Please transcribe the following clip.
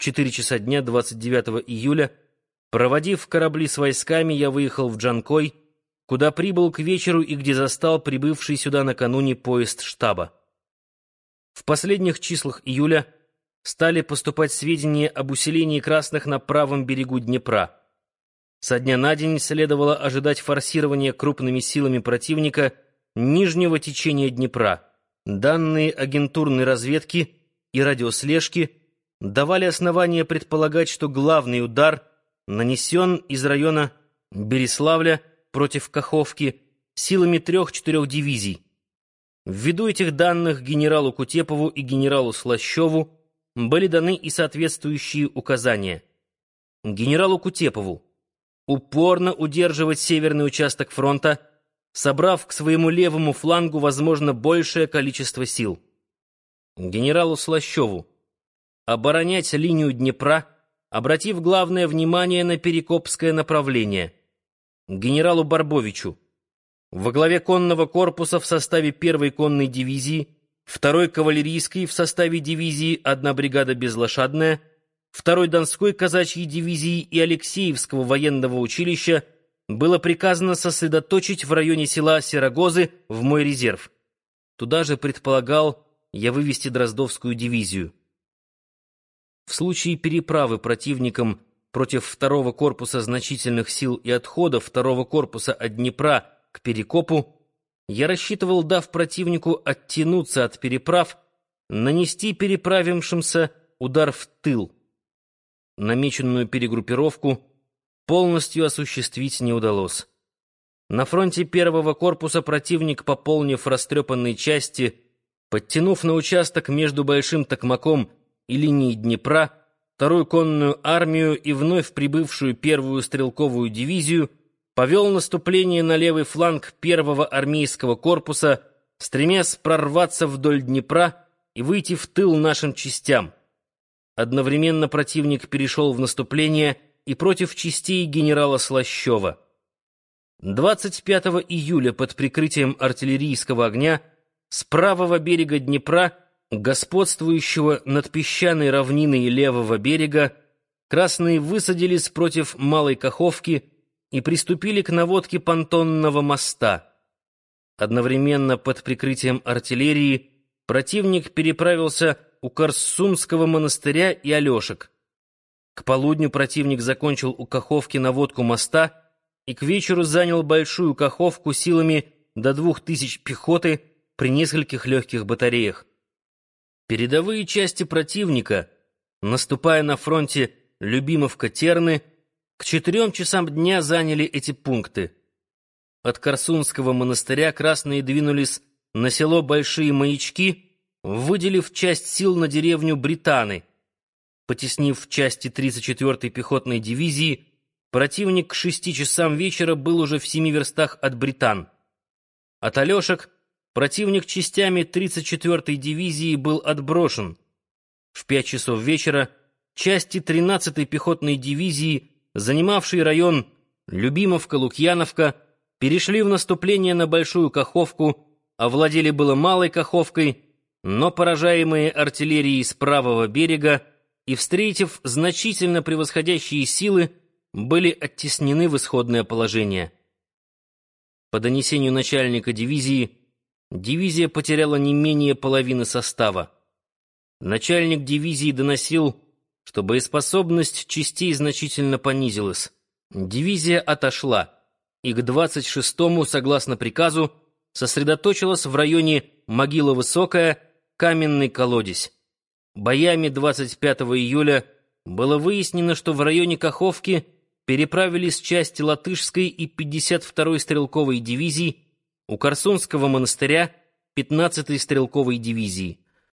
в 4 часа дня 29 июля, проводив корабли с войсками, я выехал в Джанкой, куда прибыл к вечеру и где застал прибывший сюда накануне поезд штаба. В последних числах июля стали поступать сведения об усилении красных на правом берегу Днепра. Со дня на день следовало ожидать форсирования крупными силами противника нижнего течения Днепра. Данные агентурной разведки и радиослежки давали основания предполагать, что главный удар нанесен из района Береславля против Каховки силами трех-четырех дивизий. Ввиду этих данных генералу Кутепову и генералу Слащеву были даны и соответствующие указания. Генералу Кутепову упорно удерживать северный участок фронта, собрав к своему левому флангу, возможно, большее количество сил. Генералу Слащеву оборонять линию Днепра, обратив главное внимание на Перекопское направление. Генералу Барбовичу во главе конного корпуса в составе первой конной дивизии, второй кавалерийской в составе дивизии одна бригада безлошадная, второй Донской казачьей дивизии и Алексеевского военного училища было приказано сосредоточить в районе села Серогозы в мой резерв. Туда же предполагал я вывести Дроздовскую дивизию. В случае переправы противником против второго корпуса значительных сил и отхода второго корпуса от Днепра к Перекопу, я рассчитывал, дав противнику оттянуться от переправ, нанести переправившимся удар в тыл. Намеченную перегруппировку полностью осуществить не удалось. На фронте первого корпуса противник, пополнив растрепанные части, подтянув на участок между Большим Токмаком и линией Днепра, вторую конную армию и вновь прибывшую первую стрелковую дивизию, повел наступление на левый фланг первого армейского корпуса, стремясь прорваться вдоль Днепра и выйти в тыл нашим частям. Одновременно противник перешел в наступление и против частей генерала Слащева. 25 июля под прикрытием артиллерийского огня с правого берега Днепра, господствующего над песчаной равниной левого берега, красные высадились против Малой Каховки и приступили к наводке понтонного моста. Одновременно под прикрытием артиллерии противник переправился у Корсунского монастыря и Алешек. К полудню противник закончил у Каховки наводку моста и к вечеру занял Большую Каховку силами до двух тысяч пехоты при нескольких легких батареях. Передовые части противника, наступая на фронте Любимовка-Терны, к четырем часам дня заняли эти пункты. От Корсунского монастыря красные двинулись на село Большие Маячки, выделив часть сил на деревню Британы. Потеснив части 34-й пехотной дивизии, противник к шести часам вечера был уже в семи верстах от Британ. От Алешек противник частями 34-й дивизии был отброшен. В пять часов вечера части 13-й пехотной дивизии занимавшие район Любимовка-Лукьяновка, перешли в наступление на Большую Каховку, овладели было Малой Каховкой, но поражаемые артиллерией с правого берега и, встретив значительно превосходящие силы, были оттеснены в исходное положение. По донесению начальника дивизии, дивизия потеряла не менее половины состава. Начальник дивизии доносил, что боеспособность частей значительно понизилась. Дивизия отошла и к 26-му, согласно приказу, сосредоточилась в районе Могила Высокая, Каменный колодец. Боями 25 июля было выяснено, что в районе Каховки переправились части Латышской и 52-й стрелковой дивизии, у Корсунского монастыря 15-й стрелковой дивизии.